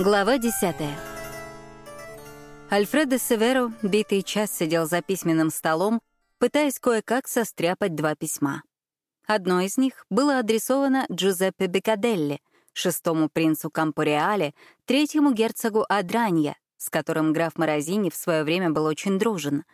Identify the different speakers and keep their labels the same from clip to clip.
Speaker 1: Глава 10. Альфредо Северо битый час сидел за письменным столом, пытаясь кое-как состряпать два письма. Одно из них было адресовано Джузеппе Бекаделли, шестому принцу Кампореале, третьему герцогу Адранья, с которым граф Морозини в свое время был очень дружен.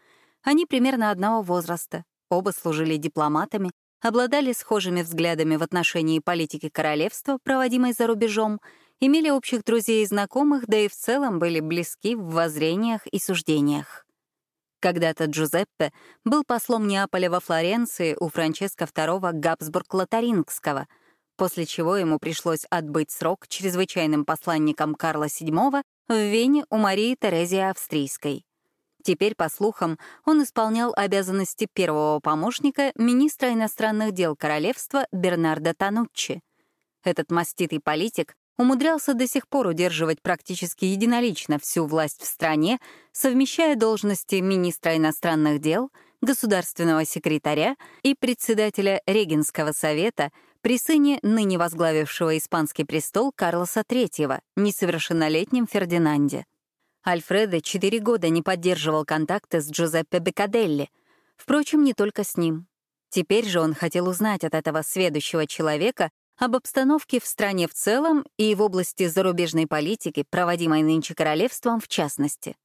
Speaker 1: Они примерно одного возраста, оба служили дипломатами, обладали схожими взглядами в отношении политики королевства, проводимой за рубежом, имели общих друзей и знакомых, да и в целом были близки в воззрениях и суждениях. Когда-то Джузеппе был послом Неаполя во Флоренции у Франческо II Габсбург-Лотарингского, после чего ему пришлось отбыть срок чрезвычайным посланником Карла VII в Вене у Марии Терезии Австрийской. Теперь, по слухам, он исполнял обязанности первого помощника министра иностранных дел королевства Бернарда Тануччи. Этот маститый политик умудрялся до сих пор удерживать практически единолично всю власть в стране, совмещая должности министра иностранных дел, государственного секретаря и председателя Регенского совета при сыне ныне возглавившего испанский престол Карлоса III, несовершеннолетнем Фердинанде. Альфредо четыре года не поддерживал контакты с Джузеппе Бекаделли. Впрочем, не только с ним. Теперь же он хотел узнать от этого сведущего человека об обстановке в стране в целом и в области зарубежной политики, проводимой нынче королевством в частности.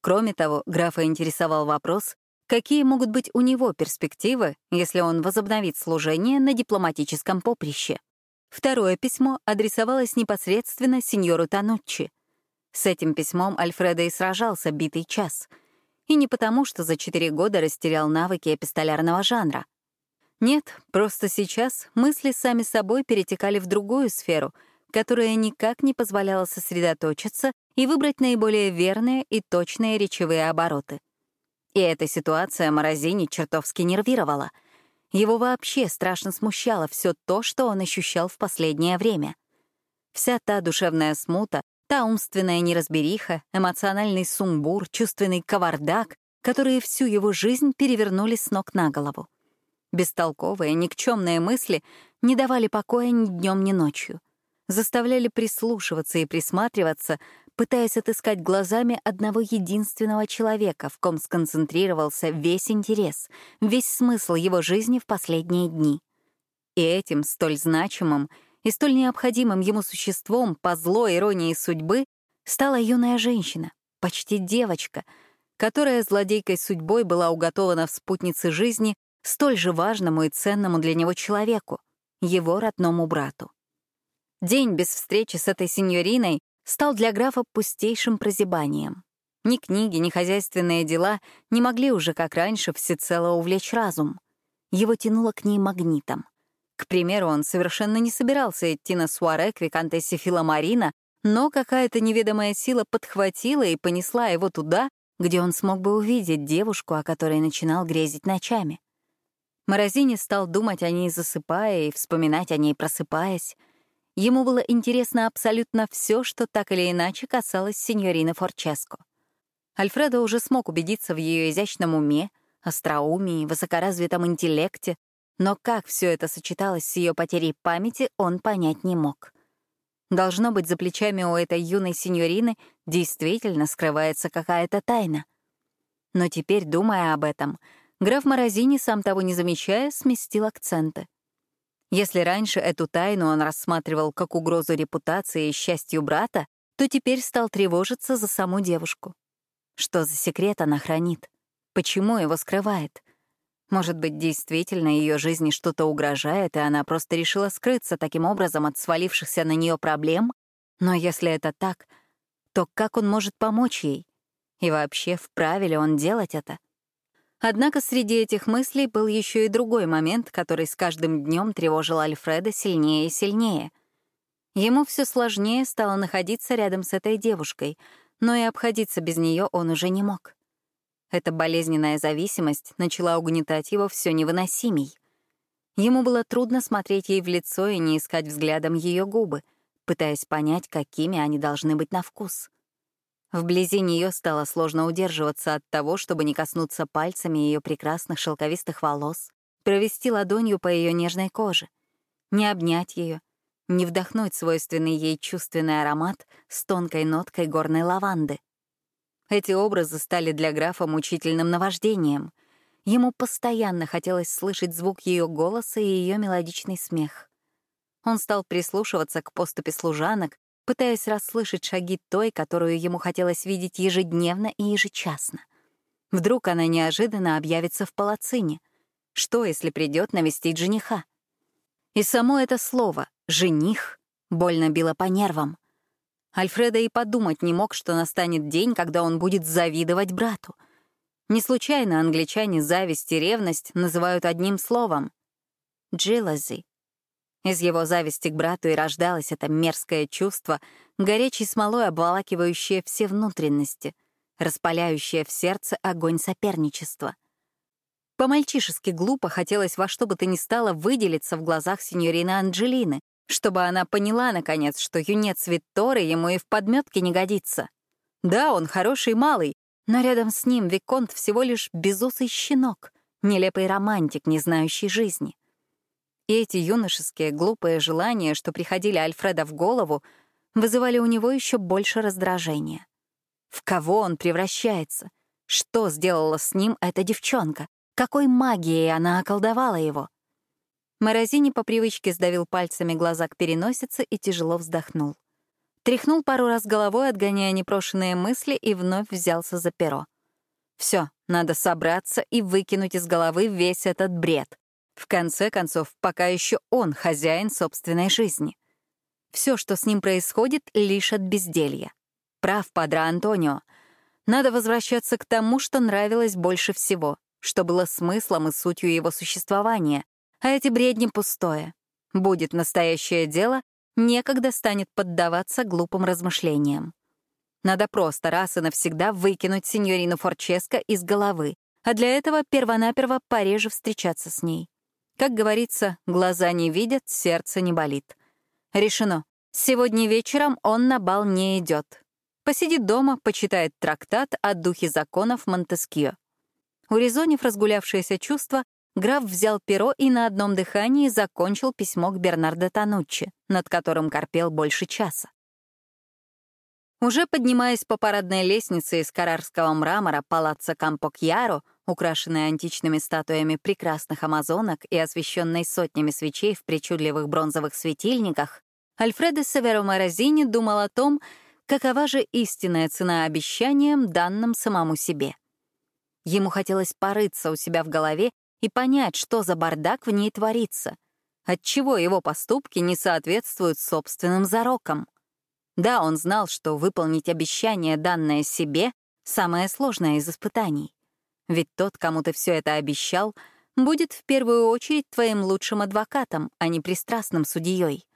Speaker 1: Кроме того, графа интересовал вопрос, какие могут быть у него перспективы, если он возобновит служение на дипломатическом поприще. Второе письмо адресовалось непосредственно сеньору Тануччи — с этим письмом Альфредо и сражался битый час. И не потому, что за четыре года растерял навыки эпистолярного жанра. Нет, просто сейчас мысли сами собой перетекали в другую сферу, которая никак не позволяла сосредоточиться и выбрать наиболее верные и точные речевые обороты. И эта ситуация Морозини чертовски нервировала. Его вообще страшно смущало все то, что он ощущал в последнее время. Вся та душевная смута, Та умственная неразбериха, эмоциональный сумбур, чувственный кавардак, которые всю его жизнь перевернули с ног на голову. Бестолковые, никчемные мысли не давали покоя ни днем, ни ночью. Заставляли прислушиваться и присматриваться, пытаясь отыскать глазами одного единственного человека, в ком сконцентрировался весь интерес, весь смысл его жизни в последние дни. И этим, столь значимым, и столь необходимым ему существом по злой иронии судьбы стала юная женщина, почти девочка, которая злодейкой судьбой была уготована в спутнице жизни столь же важному и ценному для него человеку, его родному брату. День без встречи с этой сеньориной стал для графа пустейшим прозябанием. Ни книги, ни хозяйственные дела не могли уже, как раньше, всецело увлечь разум. Его тянуло к ней магнитом. К примеру, он совершенно не собирался идти на суаре к викантессе Филомарина, но какая-то неведомая сила подхватила и понесла его туда, где он смог бы увидеть девушку, о которой начинал грезить ночами. Морозини стал думать о ней засыпая и вспоминать о ней просыпаясь. Ему было интересно абсолютно все, что так или иначе касалось сеньорины Форческо. Альфредо уже смог убедиться в ее изящном уме, остроумии, высокоразвитом интеллекте, но как все это сочеталось с ее потерей памяти, он понять не мог. Должно быть, за плечами у этой юной сеньорины действительно скрывается какая-то тайна. Но теперь, думая об этом, граф Морозини, сам того не замечая, сместил акценты. Если раньше эту тайну он рассматривал как угрозу репутации и счастью брата, то теперь стал тревожиться за саму девушку. Что за секрет она хранит? Почему его скрывает? Может быть, действительно ее жизни что-то угрожает, и она просто решила скрыться таким образом от свалившихся на нее проблем? Но если это так, то как он может помочь ей? И вообще, вправе ли он делать это? Однако среди этих мыслей был еще и другой момент, который с каждым днем тревожил Альфреда сильнее и сильнее. Ему все сложнее стало находиться рядом с этой девушкой, но и обходиться без нее он уже не мог. Эта болезненная зависимость начала угнетать его все невыносимей. Ему было трудно смотреть ей в лицо и не искать взглядом ее губы, пытаясь понять, какими они должны быть на вкус. Вблизи нее стало сложно удерживаться от того, чтобы не коснуться пальцами ее прекрасных шелковистых волос, провести ладонью по ее нежной коже, не обнять ее, не вдохнуть свойственный ей чувственный аромат с тонкой ноткой горной лаванды. Эти образы стали для графа мучительным наваждением. Ему постоянно хотелось слышать звук ее голоса и ее мелодичный смех. Он стал прислушиваться к поступе служанок, пытаясь расслышать шаги той, которую ему хотелось видеть ежедневно и ежечасно. Вдруг она неожиданно объявится в палацине. Что, если придет навестить жениха? И само это слово «жених» больно било по нервам. Альфреда и подумать не мог, что настанет день, когда он будет завидовать брату. Не случайно англичане зависть и ревность называют одним словом — «jealousy». Из его зависти к брату и рождалось это мерзкое чувство, горячей смолой обволакивающее все внутренности, распаляющее в сердце огонь соперничества. По-мальчишески глупо хотелось во что бы то ни стало выделиться в глазах сеньорины Анджелины, чтобы она поняла, наконец, что юнец Витторы ему и в подметке не годится. Да, он хороший малый, но рядом с ним Виконт всего лишь безусый щенок, нелепый романтик, не знающий жизни. И эти юношеские глупые желания, что приходили Альфреда в голову, вызывали у него еще больше раздражения. В кого он превращается? Что сделала с ним эта девчонка? Какой магией она околдовала его? Морозини по привычке сдавил пальцами глаза к переносице и тяжело вздохнул. Тряхнул пару раз головой, отгоняя непрошенные мысли, и вновь взялся за перо. Все, надо собраться и выкинуть из головы весь этот бред. В конце концов, пока еще он хозяин собственной жизни. Все, что с ним происходит, лишь от безделья. Прав Падре Антонио. Надо возвращаться к тому, что нравилось больше всего, что было смыслом и сутью его существования, а эти бредни пустое. Будет настоящее дело, некогда станет поддаваться глупым размышлениям. Надо просто раз и навсегда выкинуть сеньорину Форческо из головы, а для этого первонаперво пореже встречаться с ней. Как говорится, глаза не видят, сердце не болит. Решено. Сегодня вечером он на бал не идет. Посидит дома, почитает трактат о духе законов Монтескио. Урезонив разгулявшееся чувство, граф взял перо и на одном дыхании закончил письмо к Бернардо Тануччи, над которым корпел больше часа. Уже поднимаясь по парадной лестнице из карарского мрамора палаца Кампокьяро, украшенной античными статуями прекрасных амазонок и освещенной сотнями свечей в причудливых бронзовых светильниках, Альфредо Северо Морозини думал о том, какова же истинная цена обещаниям, данным самому себе. Ему хотелось порыться у себя в голове и понять, что за бардак в ней творится, отчего его поступки не соответствуют собственным зарокам. Да, он знал, что выполнить обещание, данное себе, самое сложное из испытаний. Ведь тот, кому ты все это обещал, будет в первую очередь твоим лучшим адвокатом, а не пристрастным судьей.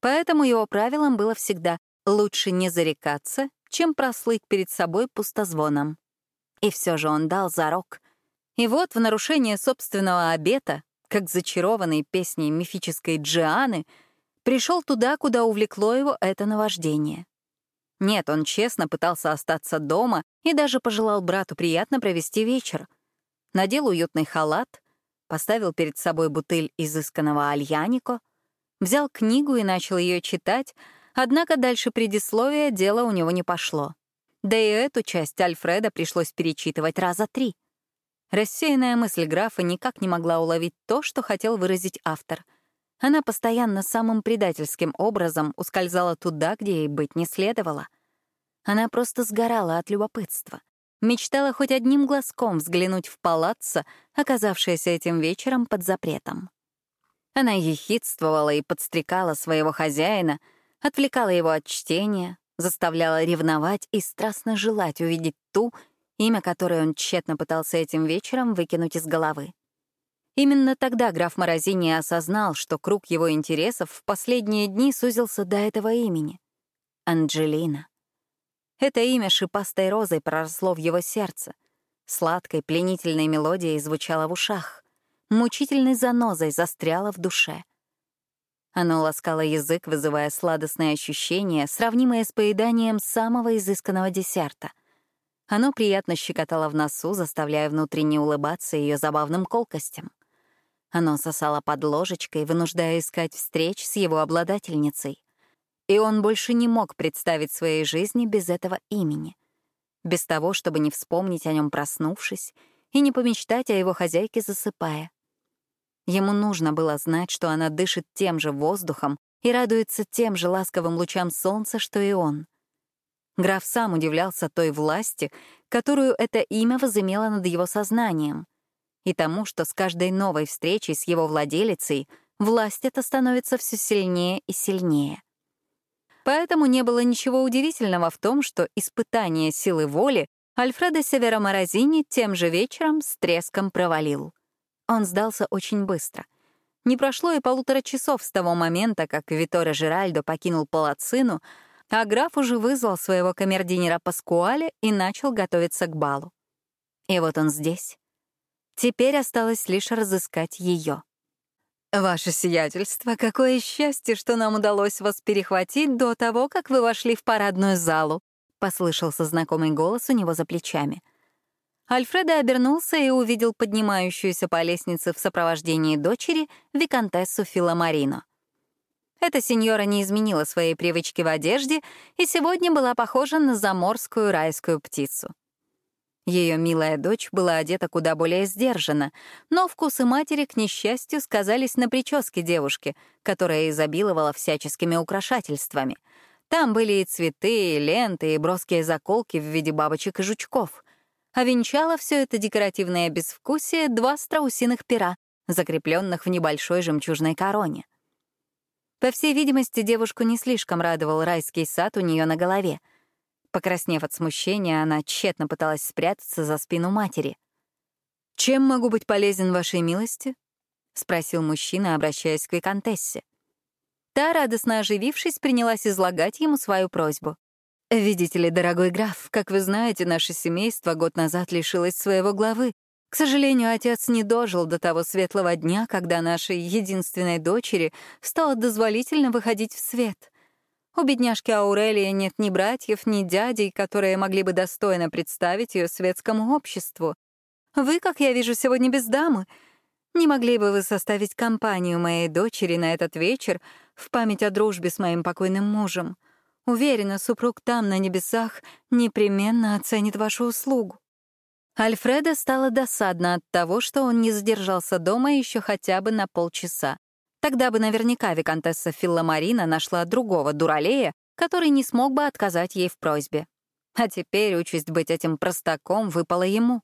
Speaker 1: Поэтому его правилом было всегда лучше не зарекаться, чем прослыть перед собой пустозвоном. И все же он дал зарок — и вот в нарушение собственного обета, как зачарованный песней мифической Джианы, пришел туда, куда увлекло его это наваждение. Нет, он честно пытался остаться дома и даже пожелал брату приятно провести вечер. Надел уютный халат, поставил перед собой бутыль изысканного альянико, взял книгу и начал ее читать, однако дальше предисловия дело у него не пошло. Да и эту часть Альфреда пришлось перечитывать раза три — Рассеянная мысль графа никак не могла уловить то, что хотел выразить автор. Она постоянно самым предательским образом ускользала туда, где ей быть не следовало. Она просто сгорала от любопытства. Мечтала хоть одним глазком взглянуть в палаццо, оказавшееся этим вечером под запретом. Она ехидствовала и подстрекала своего хозяина, отвлекала его от чтения, заставляла ревновать и страстно желать увидеть ту, имя которое он тщетно пытался этим вечером выкинуть из головы. Именно тогда граф Морозини осознал, что круг его интересов в последние дни сузился до этого имени — Анджелина. Это имя шипастой розой проросло в его сердце, сладкой пленительной мелодией звучало в ушах, мучительной занозой застряло в душе. Оно ласкало язык, вызывая сладостные ощущения, сравнимые с поеданием самого изысканного десерта. Оно приятно щекотало в носу, заставляя внутренне улыбаться ее забавным колкостям. Оно сосало под ложечкой, вынуждая искать встреч с его обладательницей. И он больше не мог представить своей жизни без этого имени. Без того, чтобы не вспомнить о нем проснувшись и не помечтать о его хозяйке засыпая. Ему нужно было знать, что она дышит тем же воздухом и радуется тем же ласковым лучам солнца, что и он. Граф сам удивлялся той власти, которую это имя возымело над его сознанием, и тому, что с каждой новой встречей с его владелицей власть эта становится все сильнее и сильнее. Поэтому не было ничего удивительного в том, что испытание силы воли Альфредо Северо-Морозини тем же вечером с треском провалил. Он сдался очень быстро. Не прошло и полутора часов с того момента, как Виторе Жиральдо покинул палацину, а граф уже вызвал своего камердинера Паскуале и начал готовиться к балу. И вот он здесь. Теперь осталось лишь разыскать ее. «Ваше сиятельство, какое счастье, что нам удалось вас перехватить до того, как вы вошли в парадную залу», — послышался знакомый голос у него за плечами. Альфредо обернулся и увидел поднимающуюся по лестнице в сопровождении дочери виконтессу Филомарино. Эта сеньора не изменила своей привычки в одежде и сегодня была похожа на заморскую райскую птицу. Ее милая дочь была одета куда более сдержанно, но вкусы матери, к несчастью, сказались на прическе девушки, которая изобиловала всяческими украшательствами. Там были и цветы, и ленты, и броские заколки в виде бабочек и жучков. А венчало все это декоративное безвкусие два страусиных пера, закрепленных в небольшой жемчужной короне. По всей видимости, девушку не слишком радовал райский сад у нее на голове — Покраснев от смущения, она тщетно пыталась спрятаться за спину матери. «Чем могу быть полезен вашей милости?» — спросил мужчина, обращаясь к Викантессе. Та, радостно оживившись, принялась излагать ему свою просьбу. «Видите ли, дорогой граф, как вы знаете, наше семейство год назад лишилось своего главы. К сожалению, отец не дожил до того светлого дня, когда нашей единственной дочери стало дозволительно выходить в свет. У бедняжки Аурелии нет ни братьев, ни дядей, которые могли бы достойно представить ее светскому обществу. Вы, как я вижу, сегодня без дамы. Не могли бы вы составить компанию моей дочери на этот вечер в память о дружбе с моим покойным мужем? Уверена, супруг там, на небесах, непременно оценит вашу услугу. Альфреда стало досадно от того, что он не задержался дома еще хотя бы на полчаса. Тогда бы наверняка виконтесса Филламарина нашла другого дуралея, который не смог бы отказать ей в просьбе. А теперь участь быть этим простаком выпала ему.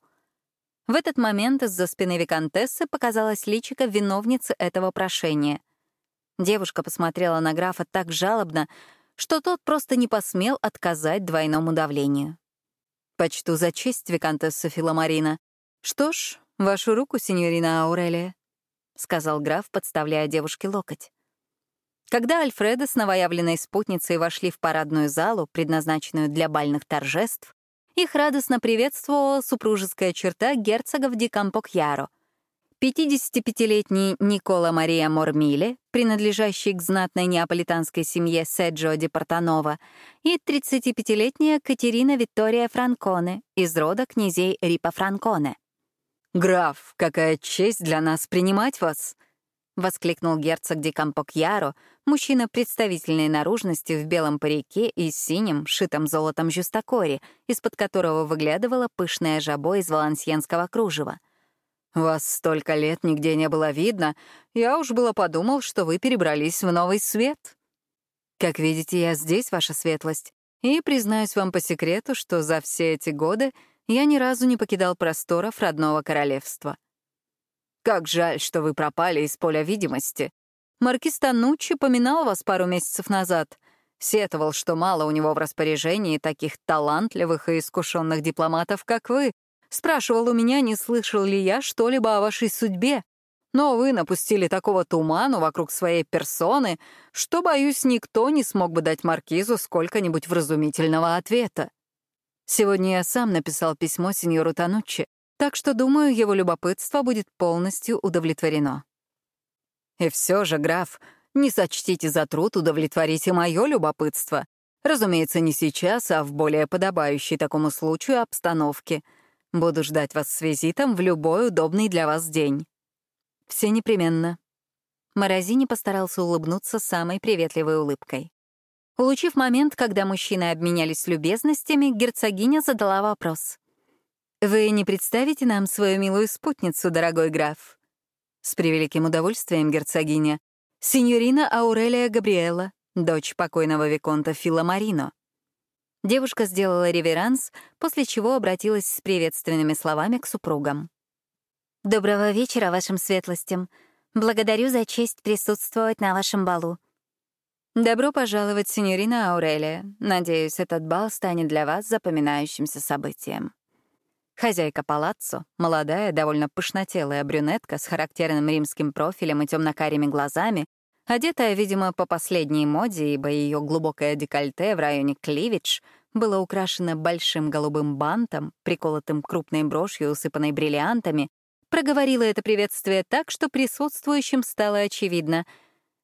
Speaker 1: В этот момент из-за спины виконтессы показалась личико виновницы этого прошения. Девушка посмотрела на графа так жалобно, что тот просто не посмел отказать двойному давлению. «Почту за честь, виконтесса Филомарина. Что ж, вашу руку, сеньорина Аурелия». — сказал граф, подставляя девушке локоть. Когда Альфреда с новоявленной спутницей вошли в парадную залу, предназначенную для бальных торжеств, их радостно приветствовала супружеская черта герцогов Ди Кампокьяро. 55-летний Никола Мария Мормиле, принадлежащий к знатной неаполитанской семье Седжо Ди Портанова, и 35-летняя Катерина Виктория Франконе из рода князей Рипа Франконе. «Граф, какая честь для нас принимать вас!» — воскликнул герцог Ди Кампокьяро, мужчина представительной наружности в белом парике и синим, шитом золотом жюстакоре, из-под которого выглядывала пышная жабо из валансьенского кружева. «Вас столько лет нигде не было видно, я уж было подумал, что вы перебрались в новый свет. Как видите, я здесь, ваша светлость, и признаюсь вам по секрету, что за все эти годы я ни разу не покидал просторов родного королевства. Как жаль, что вы пропали из поля видимости. Маркиз Тануччи поминал вас пару месяцев назад. Сетовал, что мало у него в распоряжении таких талантливых и искушенных дипломатов, как вы. Спрашивал у меня, не слышал ли я что-либо о вашей судьбе. Но вы напустили такого туману вокруг своей персоны, что, боюсь, никто не смог бы дать Маркизу сколько-нибудь вразумительного ответа. Сегодня я сам написал письмо сеньору Тануччи, так что, думаю, его любопытство будет полностью удовлетворено. И все же, граф, не сочтите за труд удовлетворить и мое любопытство. Разумеется, не сейчас, а в более подобающей такому случаю обстановке. Буду ждать вас с визитом в любой удобный для вас день. Все непременно». Морозини постарался улыбнуться самой приветливой улыбкой. Улучив момент, когда мужчины обменялись любезностями, герцогиня задала вопрос. «Вы не представите нам свою милую спутницу, дорогой граф?» «С превеликим удовольствием, герцогиня. Синьорина Аурелия Габриэла, дочь покойного Виконта Фила Марино». Девушка сделала реверанс, после чего обратилась с приветственными словами к супругам. «Доброго вечера вашим светлостям. Благодарю за честь присутствовать на вашем балу. Добро пожаловать, синьорина Аурелия. Надеюсь, этот бал станет для вас запоминающимся событием. Хозяйка палаццо, молодая, довольно пышнотелая брюнетка с характерным римским профилем и темно-карими глазами, одетая, видимо, по последней моде, ибо ее глубокое декольте в районе кливидж было украшено большим голубым бантом, приколотым крупной брошью, усыпанной бриллиантами, проговорила это приветствие так, что присутствующим стало очевидно.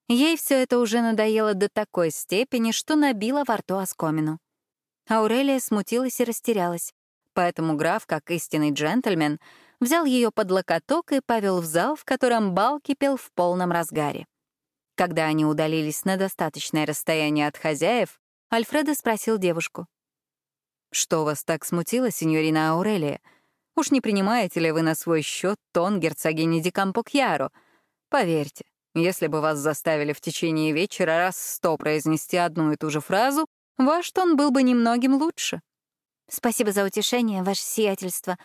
Speaker 1: Ей все это уже надоело до такой степени, что набила во рту оскомину. Аурелия смутилась и растерялась, поэтому граф, как истинный джентльмен, взял ее под локоток и повел в зал, в котором бал кипел в полном разгаре. Когда они удалились на достаточное расстояние от хозяев, Альфредо спросил девушку. «Что вас так смутило, сеньорина Аурелия? Уж не принимаете ли вы на свой счет тон герцогини Дикампокьяро? Поверьте, если бы вас заставили в течение вечера раз сто произнести одну и ту же фразу, ваш тон был бы немногим лучше. Спасибо за утешение, ваше сиятельство.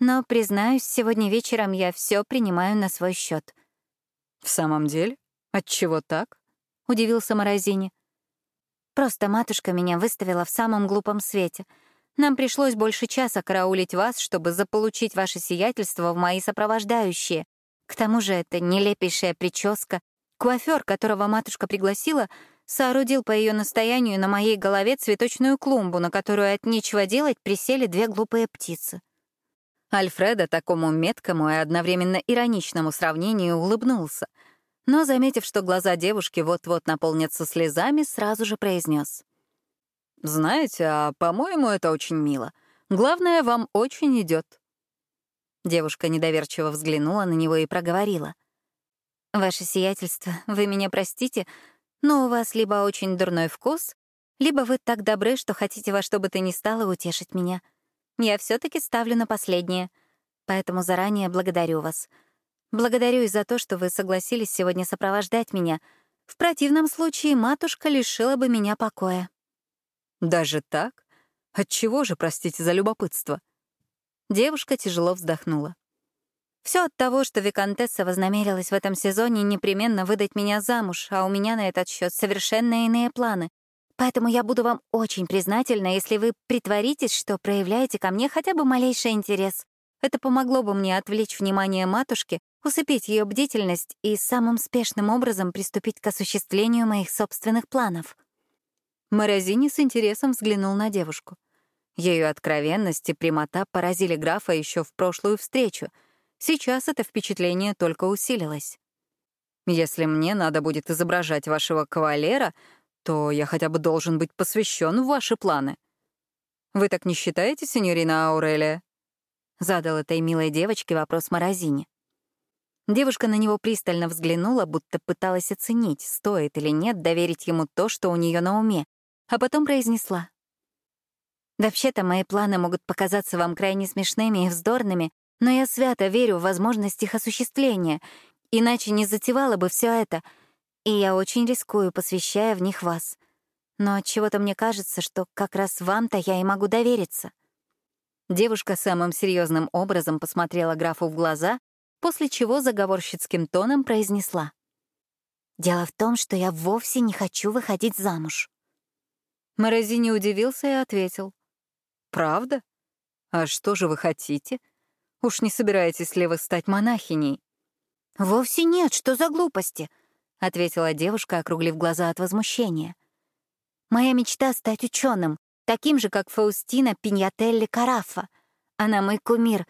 Speaker 1: Но, признаюсь, сегодня вечером я все принимаю на свой счет. В самом деле? Отчего так? Удивился Морозини. Просто матушка меня выставила в самом глупом свете — нам пришлось больше часа караулить вас, чтобы заполучить ваше сиятельство в мои сопровождающие. К тому же это нелепейшая прическа. Куафер, которого матушка пригласила, соорудил по ее настоянию на моей голове цветочную клумбу, на которую от нечего делать присели две глупые птицы. Альфреда такому меткому и одновременно ироничному сравнению улыбнулся, но, заметив, что глаза девушки вот-вот наполнятся слезами, сразу же произнес: знаете, а по-моему, это очень мило. Главное, вам очень идет. Девушка недоверчиво взглянула на него и проговорила. «Ваше сиятельство, вы меня простите, но у вас либо очень дурной вкус, либо вы так добры, что хотите во что бы то ни стало утешить меня. Я все таки ставлю на последнее, поэтому заранее благодарю вас. Благодарю и за то, что вы согласились сегодня сопровождать меня. В противном случае матушка лишила бы меня покоя». Даже так? Отчего же, простите за любопытство? Девушка тяжело вздохнула. Все от того, что Викантесса вознамерилась в этом сезоне непременно выдать меня замуж, а у меня на этот счет совершенно иные планы. Поэтому я буду вам очень признательна, если вы притворитесь, что проявляете ко мне хотя бы малейший интерес. Это помогло бы мне отвлечь внимание матушки, усыпить ее бдительность и самым спешным образом приступить к осуществлению моих собственных планов. Морозини с интересом взглянул на девушку. Ее откровенность и прямота поразили графа еще в прошлую встречу. Сейчас это впечатление только усилилось. «Если мне надо будет изображать вашего кавалера, то я хотя бы должен быть посвящен в ваши планы. Вы так не считаете, сеньорина Аурелия?» Задал этой милой девочке вопрос Морозини. Девушка на него пристально взглянула, будто пыталась оценить, стоит или нет доверить ему то, что у нее на уме, а потом произнесла. «Вообще-то мои планы могут показаться вам крайне смешными и вздорными, но я свято верю в возможность их осуществления, иначе не затевала бы все это, и я очень рискую, посвящая в них вас. Но от чего то мне кажется, что как раз вам-то я и могу довериться». Девушка самым серьезным образом посмотрела графу в глаза, после чего заговорщицким тоном произнесла. «Дело в том, что я вовсе не хочу выходить замуж». Морозини удивился и ответил. «Правда? А что же вы хотите? Уж не собираетесь ли вы стать монахиней?» «Вовсе нет, что за глупости?» — ответила девушка, округлив глаза от возмущения. «Моя мечта — стать ученым, таким же, как Фаустина Пиньятелли Карафа. Она мой кумир.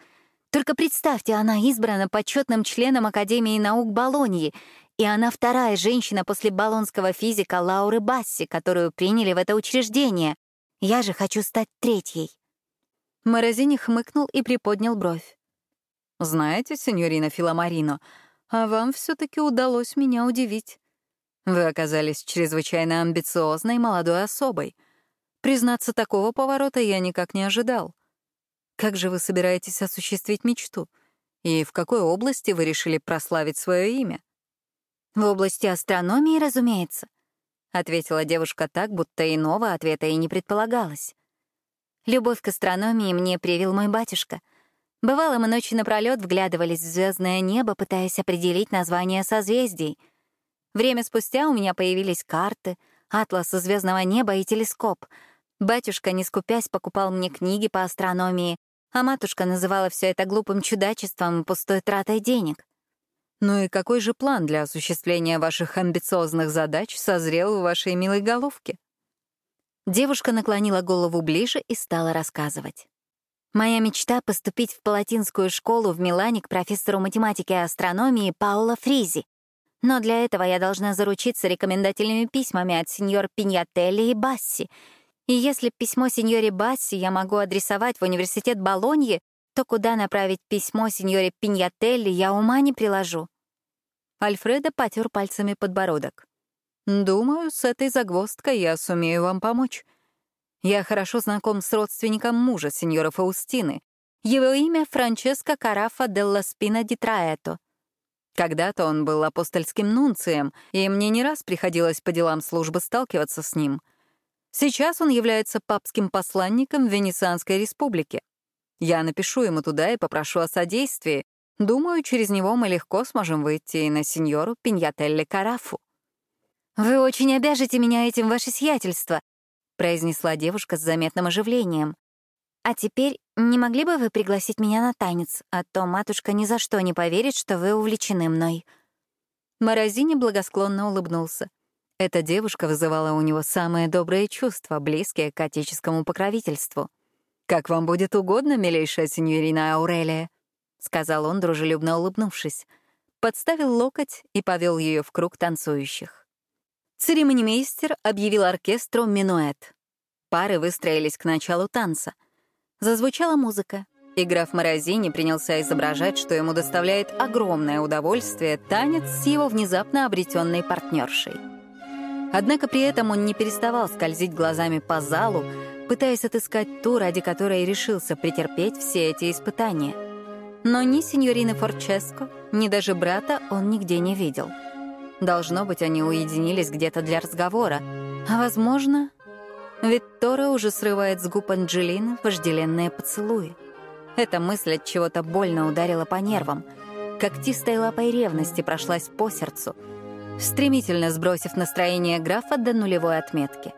Speaker 1: Только представьте, она избрана почетным членом Академии наук Болоньи и она вторая женщина после болонского физика Лауры Басси, которую приняли в это учреждение. Я же хочу стать третьей». Морозини хмыкнул и приподнял бровь. «Знаете, сеньорина Филомарино, А вам все таки удалось меня удивить. Вы оказались чрезвычайно амбициозной молодой особой. Признаться, такого поворота я никак не ожидал. Как же вы собираетесь осуществить мечту? И в какой области вы решили прославить свое имя? В области астрономии, разумеется, ответила девушка так, будто иного ответа и не предполагалось. Любовь к астрономии мне привил мой батюшка. Бывало, мы ночи напролёт вглядывались в звездное небо, пытаясь определить название созвездий. Время спустя у меня появились карты, атлас звездного неба и телескоп — Батюшка, не скупясь, покупал мне книги по астрономии, а матушка называла все это глупым чудачеством и пустой тратой денег. Ну и какой же план для осуществления ваших амбициозных задач созрел в вашей милой головке? Девушка наклонила голову ближе и стала рассказывать. Моя мечта — поступить в Палатинскую школу в Милане к профессору математики и астрономии Пауло Фризи. Но для этого я должна заручиться рекомендательными письмами от сеньор Пиньятелли и Басси — и если письмо сеньоре Басси я могу адресовать в университет Болоньи, то куда направить письмо сеньоре Пиньятелли я ума не приложу. Альфредо потер пальцами подбородок. «Думаю, с этой загвоздкой я сумею вам помочь. Я хорошо знаком с родственником мужа, сеньора Фаустины. Его имя Франческо Карафа делла Спина ди Траэто. Когда-то он был апостольским нунцием, и мне не раз приходилось по делам службы сталкиваться с ним — Сейчас он является папским посланником в Венецианской республике. Я напишу ему туда и попрошу о содействии. Думаю, через него мы легко сможем выйти и на сеньору Пиньятелли Карафу. «Вы очень обяжете меня этим, ваше сиятельство», — произнесла девушка с заметным оживлением. «А теперь не могли бы вы пригласить меня на танец, а то матушка ни за что не поверит, что вы увлечены мной». Морозини благосклонно улыбнулся. Эта девушка вызывала у него самые добрые чувства, близкие к отеческому покровительству. «Как вам будет угодно, милейшая сеньорина Аурелия», — сказал он, дружелюбно улыбнувшись. Подставил локоть и повел ее в круг танцующих. Церемонимейстер объявил оркестру минуэт. Пары выстроились к началу танца. Зазвучала музыка, и граф Морозини принялся изображать, что ему доставляет огромное удовольствие танец с его внезапно обретенной партнершей. Однако при этом он не переставал скользить глазами по залу, пытаясь отыскать ту, ради которой решился претерпеть все эти испытания. Но ни сеньорины Форческо, ни даже брата он нигде не видел. Должно быть, они уединились где-то для разговора. А возможно, Виктора уже срывает с губ Анджелины вожделенные поцелуи. Эта мысль от чего-то больно ударила по нервам. Когтистой лапой ревности прошлась по сердцу — стремительно сбросив настроение графа до нулевой отметки.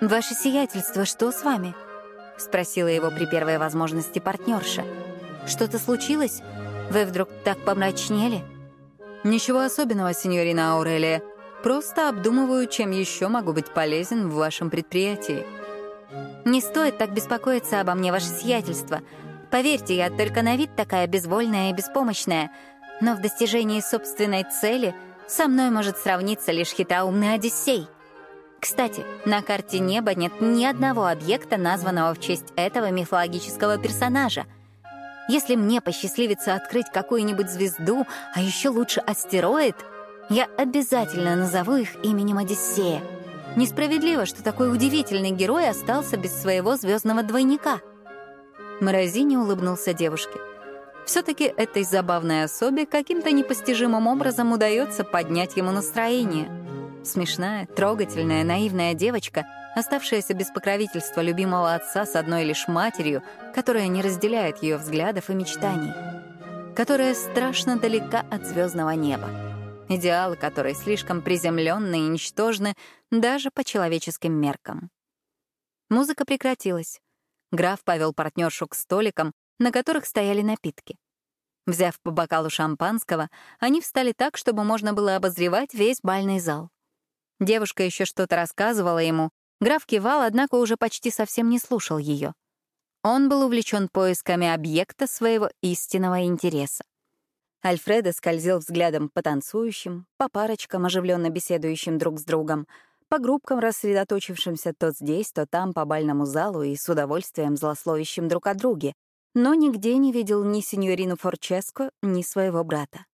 Speaker 1: «Ваше сиятельство, что с вами?» — спросила его при первой возможности партнерша. «Что-то случилось? Вы вдруг так помрачнели?» «Ничего особенного, сеньорина Аурелия. Просто обдумываю, чем еще могу быть полезен в вашем предприятии». «Не стоит так беспокоиться обо мне, ваше сиятельство. Поверьте, я только на вид такая безвольная и беспомощная, но в достижении собственной цели — со мной может сравниться лишь хитроумный Одиссей. Кстати, на карте неба нет ни одного объекта, названного в честь этого мифологического персонажа. Если мне посчастливится открыть какую-нибудь звезду, а еще лучше астероид, я обязательно назову их именем Одиссея. Несправедливо, что такой удивительный герой остался без своего звездного двойника. Морозини улыбнулся девушке. Все-таки этой забавной особе каким-то непостижимым образом удается поднять ему настроение. Смешная, трогательная, наивная девочка, оставшаяся без покровительства любимого отца с одной лишь матерью, которая не разделяет ее взглядов и мечтаний, которая страшно далека от звездного неба, идеалы которой слишком приземленны и ничтожны даже по человеческим меркам. Музыка прекратилась. Граф повел партнершу к столикам, на которых стояли напитки. Взяв по бокалу шампанского, они встали так, чтобы можно было обозревать весь бальный зал. Девушка еще что-то рассказывала ему. Граф кивал, однако уже почти совсем не слушал ее. Он был увлечен поисками объекта своего истинного интереса. Альфредо скользил взглядом по танцующим, по парочкам, оживленно беседующим друг с другом, по группкам, рассредоточившимся то здесь, то там по бальному залу и с удовольствием злословящим друг о друге, но нигде не видел ни сеньорину Форческо, ни своего брата.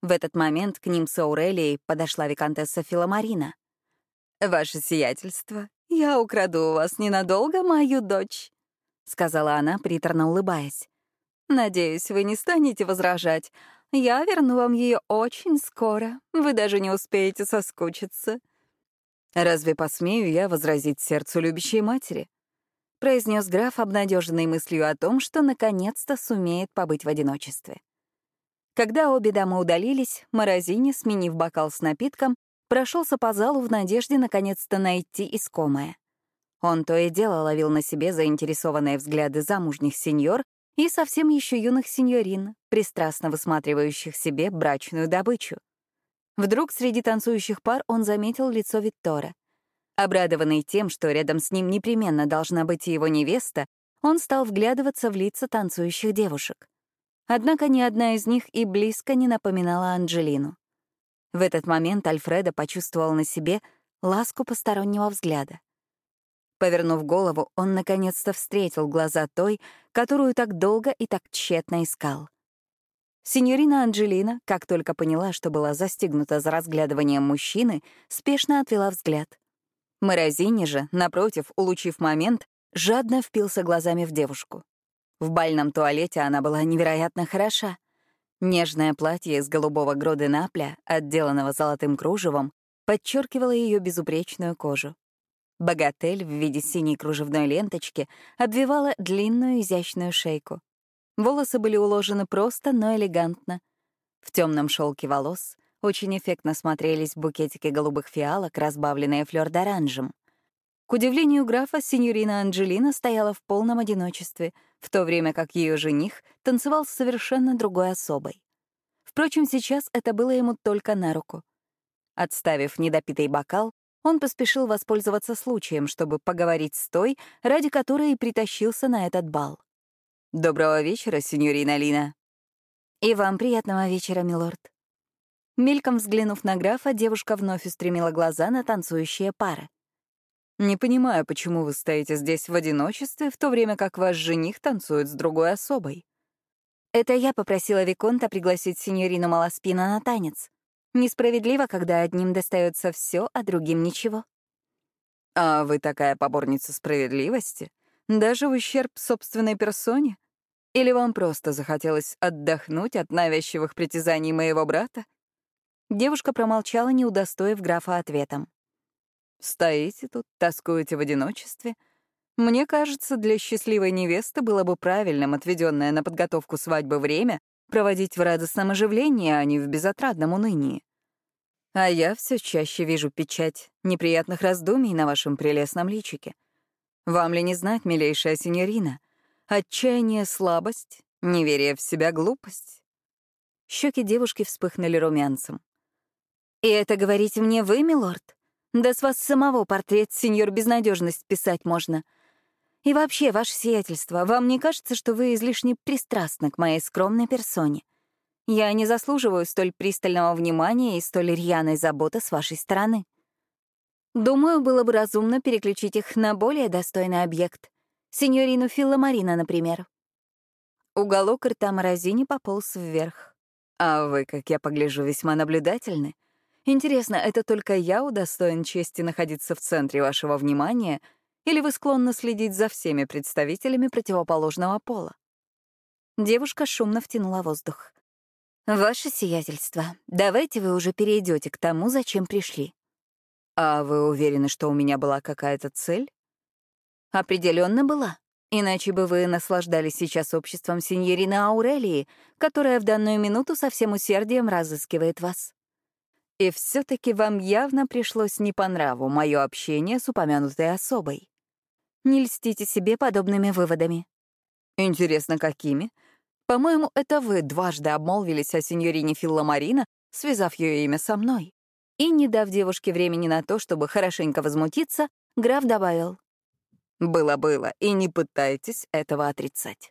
Speaker 1: В этот момент к ним с Аурелией подошла виконтесса Филомарина. «Ваше сиятельство, я украду у вас ненадолго мою дочь», — сказала она, приторно улыбаясь. «Надеюсь, вы не станете возражать. Я верну вам ее очень скоро. Вы даже не успеете соскучиться». «Разве посмею я возразить сердцу любящей матери?» — произнес граф, обнадеженный мыслью о том, что наконец-то сумеет побыть в одиночестве. Когда обе дамы удалились, Морозини, сменив бокал с напитком, прошелся по залу в надежде наконец-то найти искомое. Он то и дело ловил на себе заинтересованные взгляды замужних сеньор и совсем еще юных сеньорин, пристрастно высматривающих себе брачную добычу. Вдруг среди танцующих пар он заметил лицо Виктора. Обрадованный тем, что рядом с ним непременно должна быть его невеста, он стал вглядываться в лица танцующих девушек. Однако ни одна из них и близко не напоминала Анджелину. В этот момент Альфредо почувствовал на себе ласку постороннего взгляда. Повернув голову, он наконец-то встретил глаза той, которую так долго и так тщетно искал. Синьорина Анджелина, как только поняла, что была застигнута за разглядыванием мужчины, спешно отвела взгляд. Морозини же, напротив, улучив момент, жадно впился глазами в девушку. В бальном туалете она была невероятно хороша. Нежное платье из голубого гроды напля, отделанного золотым кружевом, подчеркивало ее безупречную кожу. Богатель в виде синей кружевной ленточки обвивала длинную изящную шейку. Волосы были уложены просто, но элегантно. В темном шелке волос очень эффектно смотрелись букетики голубых фиалок, разбавленные флёр-д'оранжем. К удивлению графа, синьорина Анджелина стояла в полном одиночестве, в то время как ее жених танцевал с совершенно другой особой. Впрочем, сейчас это было ему только на руку. Отставив недопитый бокал, он поспешил воспользоваться случаем, чтобы поговорить с той, ради которой и притащился на этот бал. «Доброго вечера, синьорина Лина». «И вам приятного вечера, милорд». Мельком взглянув на графа, девушка вновь устремила глаза на танцующие пары. Не понимаю, почему вы стоите здесь в одиночестве, в то время как ваш жених танцует с другой особой. Это я попросила Виконта пригласить сеньорину Маласпина на танец. Несправедливо, когда одним достается все, а другим ничего. А вы такая поборница справедливости? Даже в ущерб собственной персоне? Или вам просто захотелось отдохнуть от навязчивых притязаний моего брата? Девушка промолчала, не удостоив графа ответом. Стоите тут, тоскуете в одиночестве. Мне кажется, для счастливой невесты было бы правильным отведенное на подготовку свадьбы время проводить в радостном оживлении, а не в безотрадном унынии. А я все чаще вижу печать неприятных раздумий на вашем прелестном личике. Вам ли не знать, милейшая синьорина, отчаяние — слабость, неверие в себя — глупость? Щеки девушки вспыхнули румянцем. «И это говорите мне вы, милорд?» Да с вас самого портрет, сеньор, безнадежность писать можно. И вообще, ваше сиятельство, вам не кажется, что вы излишне пристрастны к моей скромной персоне? Я не заслуживаю столь пристального внимания и столь рьяной заботы с вашей стороны. Думаю, было бы разумно переключить их на более достойный объект. Сеньорину Филомарина, например. Уголок рта Морозини пополз вверх. А вы, как я погляжу, весьма наблюдательны. Интересно, это только я удостоен чести находиться в центре вашего внимания, или вы склонны следить за всеми представителями противоположного пола? Девушка шумно втянула воздух. «Ваше сиятельство, давайте вы уже перейдете к тому, зачем пришли». «А вы уверены, что у меня была какая-то цель?» Определенно была. Иначе бы вы наслаждались сейчас обществом сеньорины Аурелии, которая в данную минуту со всем усердием разыскивает вас. И все-таки вам явно пришлось не по нраву мое общение с упомянутой особой. Не льстите себе подобными выводами. Интересно, какими? По-моему, это вы дважды обмолвились о сеньорине Филламарина, связав ее имя со мной. И, не дав девушке времени на то, чтобы хорошенько возмутиться, граф добавил. «Было-было, и не пытайтесь этого отрицать».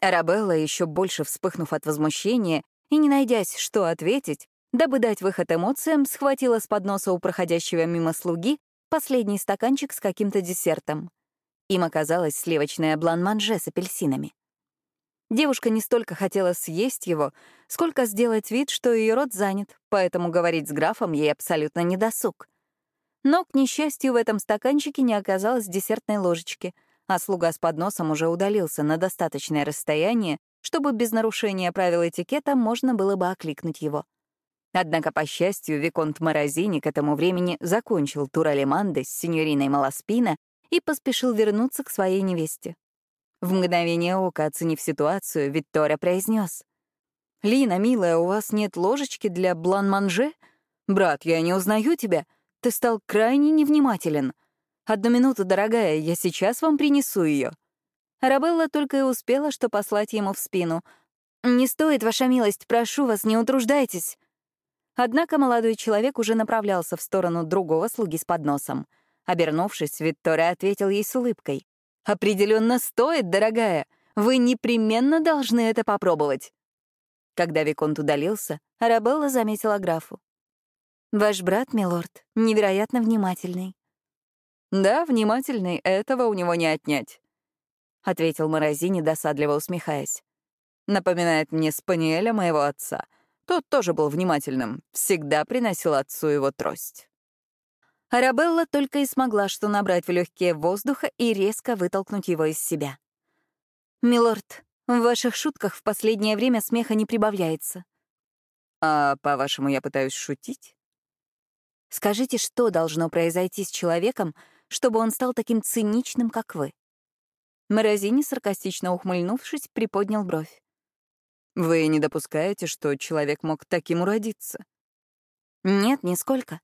Speaker 1: Арабелла, еще больше вспыхнув от возмущения и не найдясь, что ответить, Дабы дать выход эмоциям, схватила с подноса у проходящего мимо слуги последний стаканчик с каким-то десертом. Им оказалось сливочное блан-манже с апельсинами. Девушка не столько хотела съесть его, сколько сделать вид, что ее рот занят, поэтому говорить с графом ей абсолютно не досуг. Но, к несчастью, в этом стаканчике не оказалось десертной ложечки, а слуга с подносом уже удалился на достаточное расстояние, чтобы без нарушения правил этикета можно было бы окликнуть его. Однако, по счастью, Виконт Морозини к этому времени закончил тур Алиманды с сеньориной Маласпина и поспешил вернуться к своей невесте. В мгновение ока, оценив ситуацию, Виктория произнес: «Лина, милая, у вас нет ложечки для блан-манже? Брат, я не узнаю тебя. Ты стал крайне невнимателен. Одну минуту, дорогая, я сейчас вам принесу ее. Арабелла только и успела, что послать ему в спину. «Не стоит, ваша милость, прошу вас, не утруждайтесь». Однако молодой человек уже направлялся в сторону другого слуги с подносом. Обернувшись, Виктория ответил ей с улыбкой. «Определенно стоит, дорогая. Вы непременно должны это попробовать». Когда Виконт удалился, Арабелла заметила графу. Ваш брат, милорд, невероятно внимательный. Да, внимательный, этого у него не отнять, ответил Морозини, досадливо усмехаясь. Напоминает мне спаниеля моего отца. Тот тоже был внимательным, всегда приносил отцу его трость. Арабелла только и смогла что набрать в легкие воздуха и резко вытолкнуть его из себя. «Милорд, в ваших шутках в последнее время смеха не прибавляется». «А, по-вашему, я пытаюсь шутить?» Скажите, что должно произойти с человеком, чтобы он стал таким циничным, как вы?» Морозини, саркастично ухмыльнувшись, приподнял бровь. «Вы не допускаете, что человек мог таким уродиться?» «Нет, нисколько.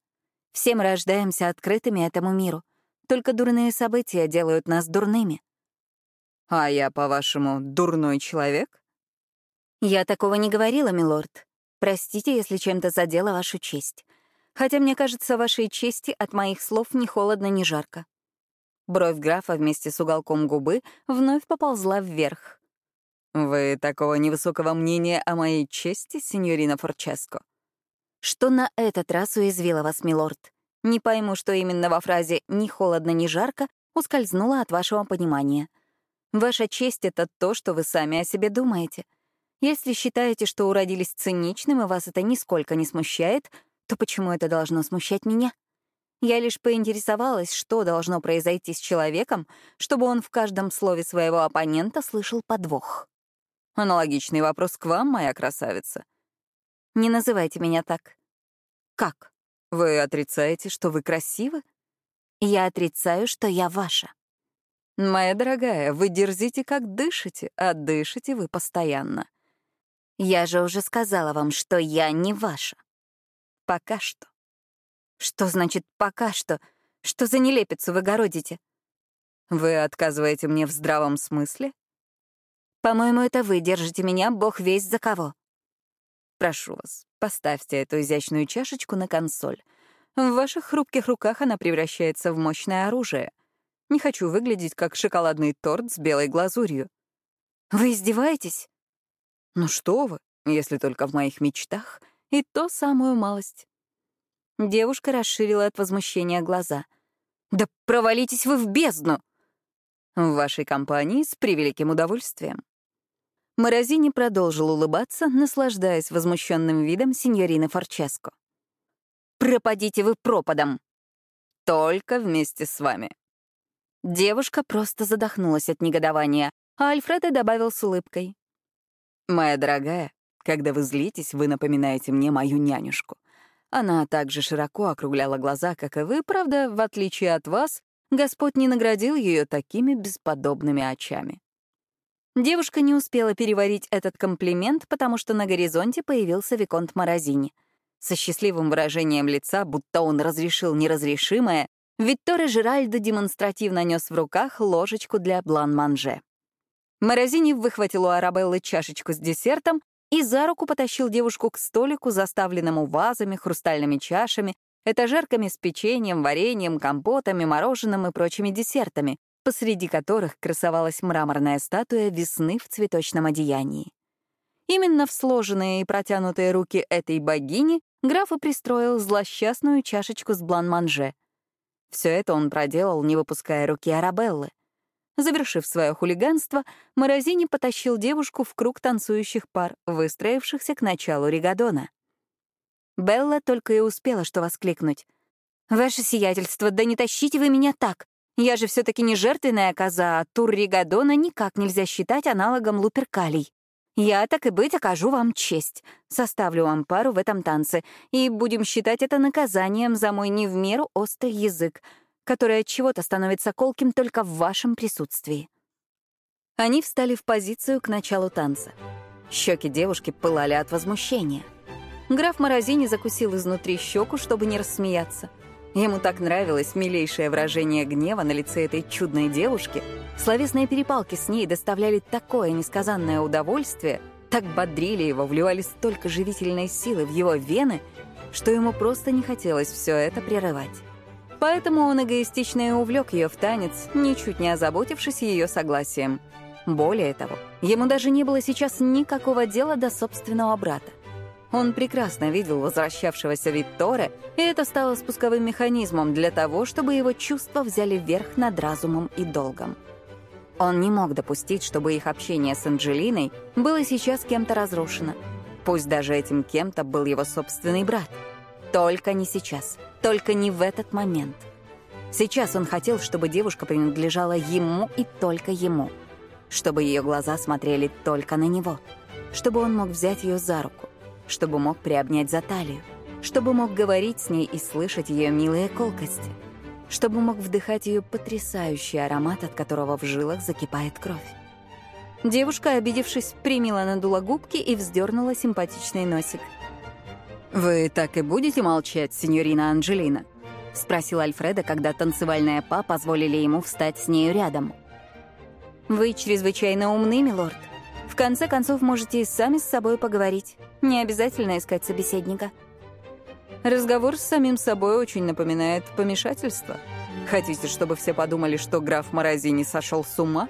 Speaker 1: Все мы рождаемся открытыми этому миру. Только дурные события делают нас дурными». «А я, по-вашему, дурной человек?» «Я такого не говорила, милорд. Простите, если чем-то задела вашу честь. Хотя, мне кажется, вашей чести от моих слов ни холодно, ни жарко. Бровь графа вместе с уголком губы вновь поползла вверх. «Вы такого невысокого мнения о моей чести, сеньорина Форческо?» «Что на этот раз уязвило вас, милорд? Не пойму, что именно во фразе «ни холодно, ни жарко» ускользнуло от вашего понимания. Ваша честь — это то, что вы сами о себе думаете. Если считаете, что уродились циничным, и вас это нисколько не смущает — то почему это должно смущать меня? Я лишь поинтересовалась, что должно произойти с человеком, чтобы он в каждом слове своего оппонента слышал подвох. Аналогичный вопрос к вам, моя красавица. Не называйте меня так. Как? Вы отрицаете, что вы красивы? Я отрицаю, что я ваша. Моя дорогая, вы дерзите, как дышите, а дышите вы постоянно. Я же уже сказала вам, что я не ваша. Пока что. Что значит «пока что»? Что за нелепицу вы городите? Вы отказываете мне в здравом смысле? По-моему, это вы держите меня, бог весь за кого. Прошу вас, поставьте эту изящную чашечку на консоль. В ваших хрупких руках она превращается в мощное оружие. Не хочу выглядеть как шоколадный торт с белой глазурью. Вы издеваетесь? Ну что вы, если только в моих мечтах и то самую малость. Девушка расширила от возмущения глаза. «Да провалитесь вы в бездну!» «В вашей компании с превеликим удовольствием». Морозини продолжил улыбаться, наслаждаясь возмущенным видом сеньорины Форческо. «Пропадите вы пропадом!» «Только вместе с вами». Девушка просто задохнулась от негодования, а Альфреда добавил с улыбкой. «Моя дорогая, когда вы злитесь, вы напоминаете мне мою нянюшку. Она также широко округляла глаза, как и вы, правда, в отличие от вас, Господь не наградил ее такими бесподобными очами. Девушка не успела переварить этот комплимент, потому что на горизонте появился Виконт Морозини. Со счастливым выражением лица, будто он разрешил неразрешимое, Викторе Жеральдо демонстративно нес в руках ложечку для блан-манже. Морозини выхватил у Арабеллы чашечку с десертом и за руку потащил девушку к столику, заставленному вазами, хрустальными чашами, этажерками с печеньем, вареньем, компотами, мороженым и прочими десертами, посреди которых красовалась мраморная статуя весны в цветочном одеянии. Именно в сложенные и протянутые руки этой богини граф и пристроил злосчастную чашечку с блан-манже. Все это он проделал, не выпуская руки Арабеллы. Завершив свое хулиганство, Морозини потащил девушку в круг танцующих пар, выстроившихся к началу ригадона. Белла только и успела что воскликнуть. «Ваше сиятельство, да не тащите вы меня так! Я же все таки не жертвенная коза, а тур ригадона никак нельзя считать аналогом луперкалий. Я, так и быть, окажу вам честь. Составлю вам пару в этом танце, и будем считать это наказанием за мой не в меру острый язык, который от чего-то становится колким только в вашем присутствии. Они встали в позицию к началу танца. Щеки девушки пылали от возмущения. Граф Морозини закусил изнутри щеку, чтобы не рассмеяться. Ему так нравилось милейшее выражение гнева на лице этой чудной девушки. Словесные перепалки с ней доставляли такое несказанное удовольствие, так бодрили его, вливали столько живительной силы в его вены, что ему просто не хотелось все это прерывать. Поэтому он эгоистично и увлек ее в танец, ничуть не озаботившись ее согласием. Более того, ему даже не было сейчас никакого дела до собственного брата. Он прекрасно видел возвращавшегося Витторе, и это стало спусковым механизмом для того, чтобы его чувства взяли верх над разумом и долгом. Он не мог допустить, чтобы их общение с Анджелиной было сейчас кем-то разрушено. Пусть даже этим кем-то был его собственный брат. Только не сейчас. Только не в этот момент. Сейчас он хотел, чтобы девушка принадлежала ему и только ему. Чтобы ее глаза смотрели только на него. Чтобы он мог взять ее за руку. Чтобы мог приобнять за талию. Чтобы мог говорить с ней и слышать ее милые колкости. Чтобы мог вдыхать ее потрясающий аромат, от которого в жилах закипает кровь. Девушка, обидевшись, примила надула губки и вздернула симпатичный носик — «Вы так и будете молчать, сеньорина Анджелина?» — спросил Альфреда, когда танцевальная па позволили ему встать с нею рядом. «Вы чрезвычайно умны, милорд. В конце концов, можете и сами с собой поговорить. Не обязательно искать собеседника». Разговор с самим собой очень напоминает помешательство. Хотите, чтобы все подумали, что граф Морозини сошел с ума?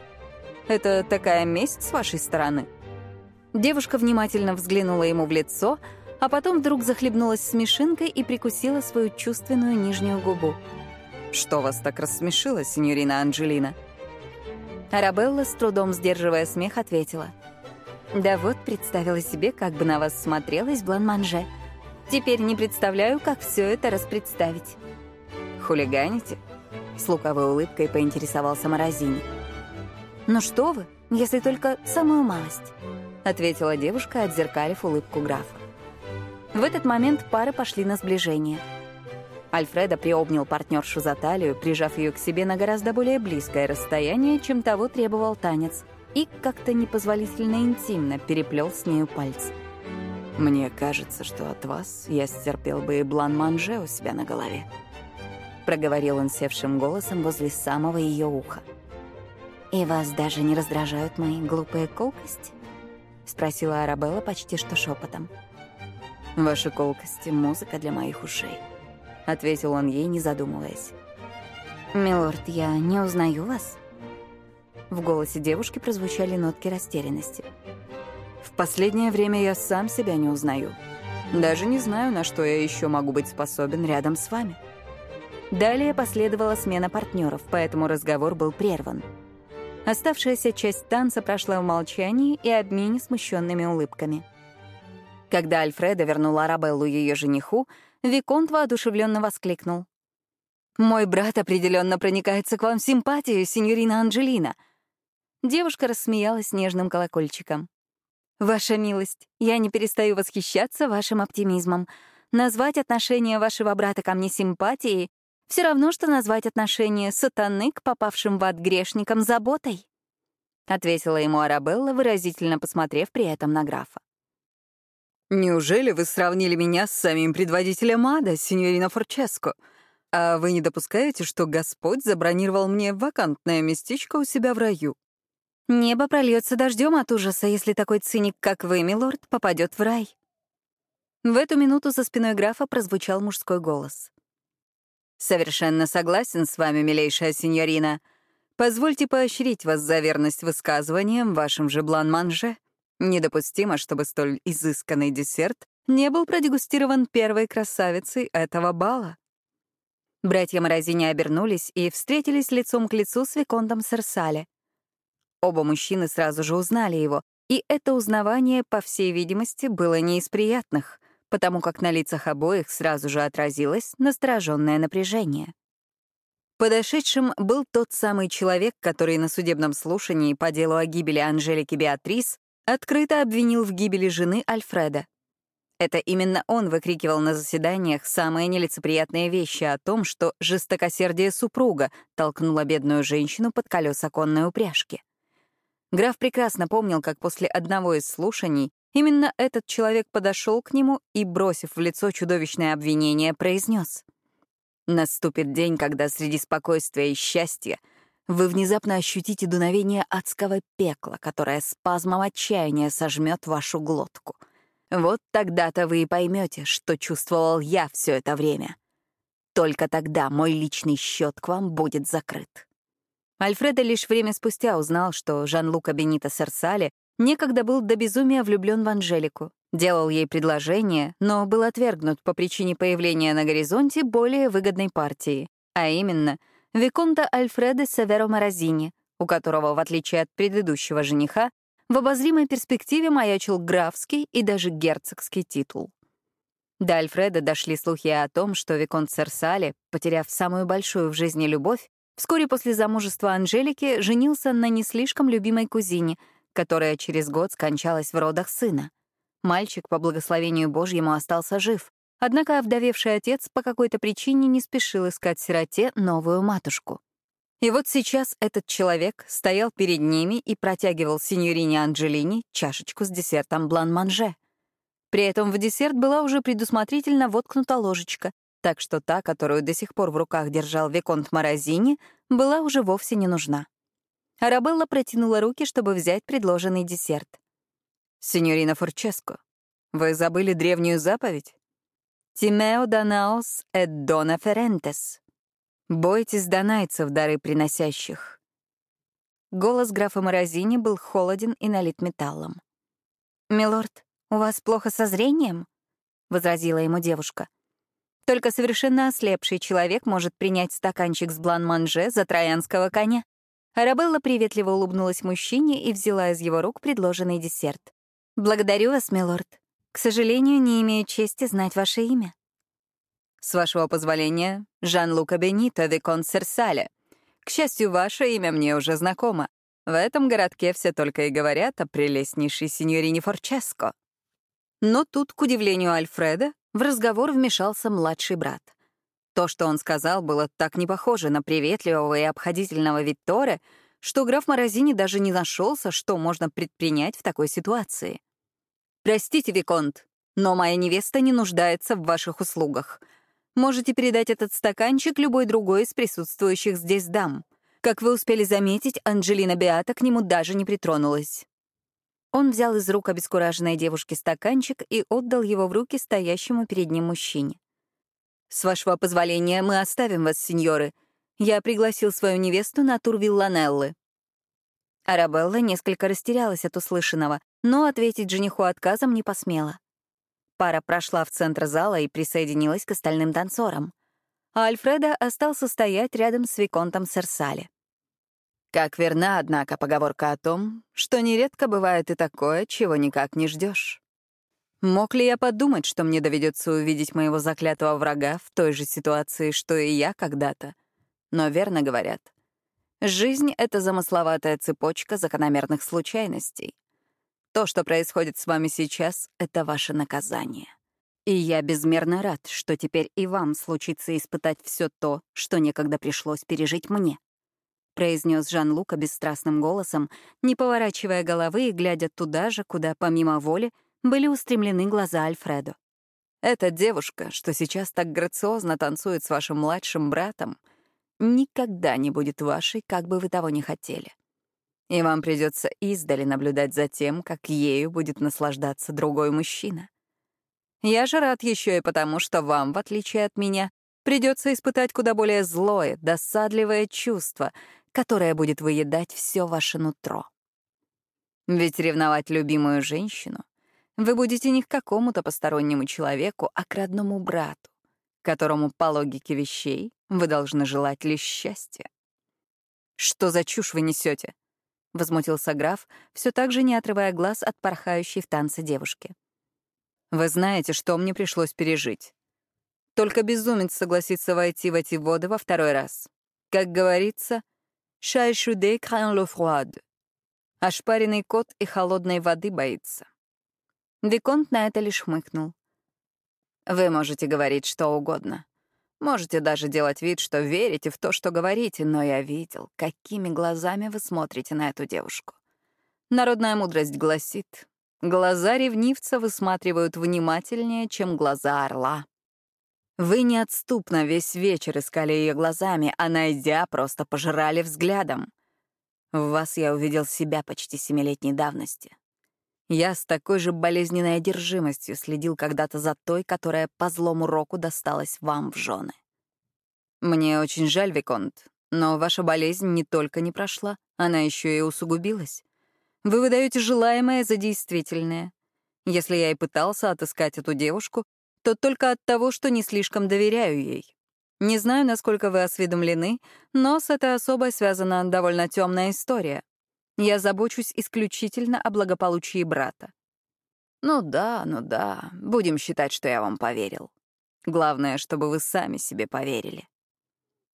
Speaker 1: Это такая месть с вашей стороны?» Девушка внимательно взглянула ему в лицо — а потом вдруг захлебнулась смешинкой и прикусила свою чувственную нижнюю губу. «Что вас так рассмешило, сеньорина Анджелина?» Арабелла, с трудом сдерживая смех, ответила. «Да вот, представила себе, как бы на вас смотрелась Блан-Манже. Теперь не представляю, как все это распредставить». «Хулиганите?» — с луковой улыбкой поинтересовался Морозини. «Ну что вы, если только самую малость», — ответила девушка, отзеркалив улыбку графа. В этот момент пары пошли на сближение. Альфреда приобнял партнершу за талию, прижав ее к себе на гораздо более близкое расстояние, чем того требовал танец, и как-то непозволительно интимно переплел с нею пальцы. «Мне кажется, что от вас я стерпел бы и блан-манже у себя на голове», — проговорил он севшим голосом возле самого ее уха. «И вас даже не раздражают мои глупые колкости?» — спросила Арабелла почти что шепотом. «Ваши колкости — музыка для моих ушей», — ответил он ей, не задумываясь. «Милорд, я не узнаю вас?» В голосе девушки прозвучали нотки растерянности. «В последнее время я сам себя не узнаю. Даже не знаю, на что я еще могу быть способен рядом с вами». Далее последовала смена партнеров, поэтому разговор был прерван. Оставшаяся часть танца прошла в молчании и обмене смущенными улыбками. Когда Альфреда вернул Арабеллу ее жениху, Виконт воодушевленно воскликнул. «Мой брат определенно проникается к вам симпатией, сеньорина Анджелина». Девушка рассмеялась нежным колокольчиком. «Ваша милость, я не перестаю восхищаться вашим оптимизмом. Назвать отношение вашего брата ко мне симпатией — все равно, что назвать отношение сатаны к попавшим в ад грешникам заботой», — ответила ему Арабелла, выразительно посмотрев при этом на графа. «Неужели вы сравнили меня с самим предводителем ада, сеньорина Форческо? А вы не допускаете, что Господь забронировал мне вакантное местечко у себя в раю?» «Небо прольется дождем от ужаса, если такой циник, как вы, милорд, попадет в рай». В эту минуту за спиной графа прозвучал мужской голос. «Совершенно согласен с вами, милейшая сеньорина. Позвольте поощрить вас за верность высказываниям вашим же блан-манже». Недопустимо, чтобы столь изысканный десерт не был продегустирован первой красавицей этого бала. Братья Морозини обернулись и встретились лицом к лицу с Виконтом Серсале. Оба мужчины сразу же узнали его, и это узнавание, по всей видимости, было не из приятных, потому как на лицах обоих сразу же отразилось настороженное напряжение. Подошедшим был тот самый человек, который на судебном слушании по делу о гибели Анжелики Беатрис открыто обвинил в гибели жены Альфреда. Это именно он выкрикивал на заседаниях самые нелицеприятные вещи о том, что жестокосердие супруга толкнуло бедную женщину под колеса конной упряжки. Граф прекрасно помнил, как после одного из слушаний именно этот человек подошел к нему и, бросив в лицо чудовищное обвинение, произнес: «Наступит день, когда среди спокойствия и счастья вы внезапно ощутите дуновение адского пекла, которое спазмом отчаяния сожмет вашу глотку». Вот тогда-то вы и поймете, что чувствовал я все это время. Только тогда мой личный счет к вам будет закрыт. Альфредо лишь время спустя узнал, что Жан-Лука Бенито Серсале некогда был до безумия влюблен в Анжелику, делал ей предложение, но был отвергнут по причине появления на горизонте более выгодной партии, а именно Виконта Альфреда Северо Морозини, у которого, в отличие от предыдущего жениха, в обозримой перспективе маячил графский и даже герцогский титул. До Альфреда дошли слухи о том, что Виконт Серсале, потеряв самую большую в жизни любовь, вскоре после замужества Анжелики женился на не слишком любимой кузине, которая через год скончалась в родах сына. Мальчик, по благословению Божьему, остался жив, однако овдовевший отец по какой-то причине не спешил искать сироте новую матушку. И вот сейчас этот человек стоял перед ними и протягивал синьорине Анджелини чашечку с десертом блан-манже. При этом в десерт была уже предусмотрительно воткнута ложечка, так что та, которую до сих пор в руках держал Виконт Морозини, была уже вовсе не нужна. Арабелла протянула руки, чтобы взять предложенный десерт. «Синьорина Форческо, вы забыли древнюю заповедь? «Тимео данаос эд дона ферентес», Бойтесь донайцев, дары приносящих. Голос графа Морозини был холоден и налит металлом. «Милорд, у вас плохо со зрением?» — возразила ему девушка. «Только совершенно ослепший человек может принять стаканчик с блан-манже за троянского коня». Арабелла приветливо улыбнулась мужчине и взяла из его рук предложенный десерт. «Благодарю вас, милорд. К сожалению, не имею чести знать ваше имя». С вашего позволения, Жан-Лука Бенито, Викон Серсале. К счастью, ваше имя мне уже знакомо. В этом городке все только и говорят о прелестнейшей синьорине Форческо. Но тут, к удивлению Альфреда, в разговор вмешался младший брат. То, что он сказал, было так не похоже на приветливого и обходительного Витторе, что граф Морозини даже не нашелся, что можно предпринять в такой ситуации. «Простите, Виконт, но моя невеста не нуждается в ваших услугах. Можете передать этот стаканчик любой другой из присутствующих здесь дам. Как вы успели заметить, Анджелина Беата к нему даже не притронулась. Он взял из рук обескураженной девушки стаканчик и отдал его в руки стоящему перед ним мужчине. «С вашего позволения мы оставим вас, сеньоры. Я пригласил свою невесту на тур Вилланеллы». Арабелла несколько растерялась от услышанного, но ответить жениху отказом не посмела. Пара прошла в центр зала и присоединилась к остальным танцорам. А Альфреда остался стоять рядом с Виконтом Серсале. Как верна, однако, поговорка о том, что нередко бывает и такое, чего никак не ждешь. Мог ли я подумать, что мне доведется увидеть моего заклятого врага в той же ситуации, что и я когда-то? Но верно говорят. Жизнь — это замысловатая цепочка закономерных случайностей. То, что происходит с вами сейчас, — это ваше наказание. И я безмерно рад, что теперь и вам случится испытать все то, что некогда пришлось пережить мне. Произнес Жан-Лука бесстрастным голосом, не поворачивая головы и глядя туда же, куда, помимо воли, были устремлены глаза Альфреду. «Эта девушка, что сейчас так грациозно танцует с вашим младшим братом, никогда не будет вашей, как бы вы того ни хотели и вам придется издали наблюдать за тем, как ею будет наслаждаться другой мужчина. Я же рад еще и потому, что вам, в отличие от меня, придется испытать куда более злое, досадливое чувство, которое будет выедать все ваше нутро. Ведь ревновать любимую женщину вы будете не к какому-то постороннему человеку, а к родному брату, которому по логике вещей вы должны желать лишь счастья. Что за чушь вы несете? — возмутился граф, все так же не отрывая глаз от порхающей в танце девушки. «Вы знаете, что мне пришлось пережить. Только безумец согласится войти в эти воды во второй раз. Как говорится, «Шай шуде кран ло фруад». Ошпаренный кот и холодной воды боится. Виконт на это лишь хмыкнул. «Вы можете говорить что угодно. Можете даже делать вид, что верите в то, что говорите, но я видел, какими глазами вы смотрите на эту девушку. Народная мудрость гласит, глаза ревнивца высматривают внимательнее, чем глаза орла. Вы неотступно весь вечер искали ее глазами, а найдя, просто пожирали взглядом. В вас я увидел себя почти семилетней давности. Я с такой же болезненной одержимостью следил когда-то за той, которая по злому року досталась вам в жены. Мне очень жаль, Виконт, но ваша болезнь не только не прошла, она еще и усугубилась. Вы выдаете желаемое за действительное. Если я и пытался отыскать эту девушку, то только от того, что не слишком доверяю ей. Не знаю, насколько вы осведомлены, но с этой особой связана довольно темная история. Я забочусь исключительно о благополучии брата. Ну да, ну да, будем считать, что я вам поверил. Главное, чтобы вы сами себе поверили.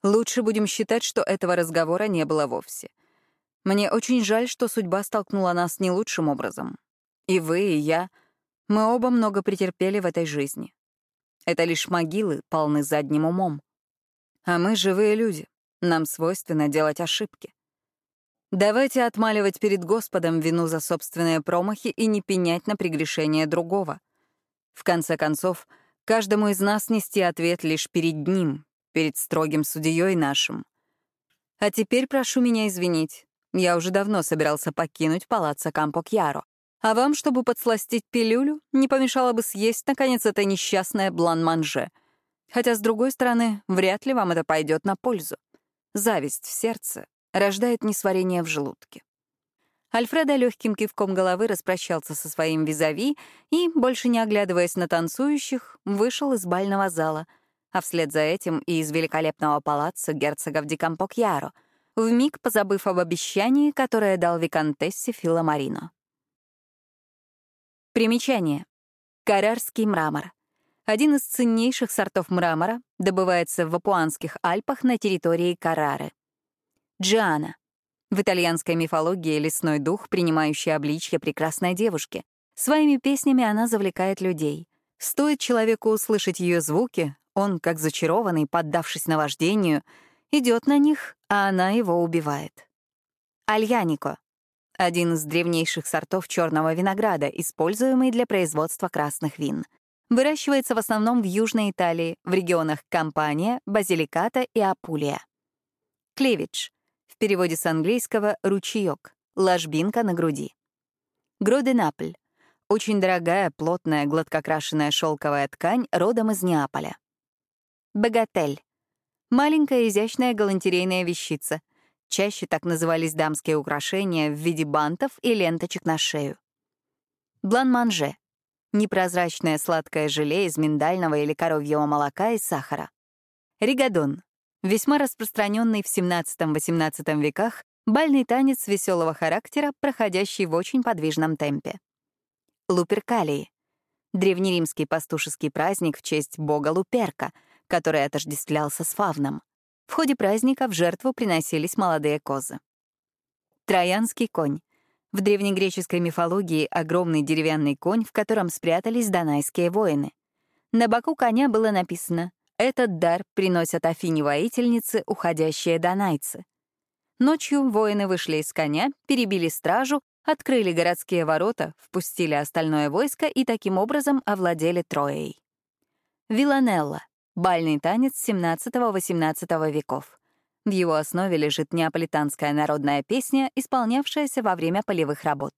Speaker 1: Лучше будем считать, что этого разговора не было вовсе. Мне очень жаль, что судьба столкнула нас не лучшим образом. И вы, и я — мы оба много претерпели в этой жизни. Это лишь могилы, полны задним умом. А мы — живые люди. Нам свойственно делать ошибки. Давайте отмаливать перед Господом вину за собственные промахи и не пенять на прегрешение другого. В конце концов, каждому из нас нести ответ лишь перед Ним, перед строгим судьей нашим. А теперь прошу меня извинить. Я уже давно собирался покинуть палаццо Кампо-Кьяро. А вам, чтобы подсластить пилюлю, не помешало бы съесть, наконец, это несчастное блан-манже. Хотя, с другой стороны, вряд ли вам это пойдет на пользу. Зависть в сердце рождает несварение в желудке. Альфредо легким кивком головы распрощался со своим визави и, больше не оглядываясь на танцующих, вышел из бального зала, а вслед за этим и из великолепного палаца герцогов Дикампокьяро, вмиг позабыв об обещании, которое дал виконтессе Филомарино. Примечание. Карарский мрамор. Один из ценнейших сортов мрамора добывается в Вапуанских Альпах на территории Карары. Джиана. В итальянской мифологии лесной дух, принимающий обличье прекрасной девушки. Своими песнями она завлекает людей. Стоит человеку услышать ее звуки, он, как зачарованный, поддавшись наваждению, идет на них, а она его убивает. Альянико один из древнейших сортов черного винограда, используемый для производства красных вин. Выращивается в основном в Южной Италии, в регионах Кампания, Базиликата и Апулия. Клевич. В переводе с английского «ручеек», ложбинка на груди. Гроденапль. Очень дорогая, плотная, гладкокрашенная шелковая ткань родом из Неаполя. Богатель. Маленькая изящная галантерейная вещица — Чаще так назывались дамские украшения в виде бантов и ленточек на шею. Блан-манже — непрозрачное сладкое желе из миндального или коровьего молока и сахара. Ригадон — весьма распространенный в XVII-XVIII веках бальный танец веселого характера, проходящий в очень подвижном темпе. Луперкалии — древнеримский пастушеский праздник в честь бога Луперка, который отождествлялся с фавном — в ходе праздника в жертву приносились молодые козы. Троянский конь. В древнегреческой мифологии огромный деревянный конь, в котором спрятались донайские воины. На боку коня было написано «Этот дар приносят Афине-воительницы, уходящие донайцы». Ночью воины вышли из коня, перебили стражу, открыли городские ворота, впустили остальное войско и таким образом овладели Троей. Виланелла Бальный танец XVII-XVIII веков. В его основе лежит неаполитанская народная песня, исполнявшаяся во время полевых работ.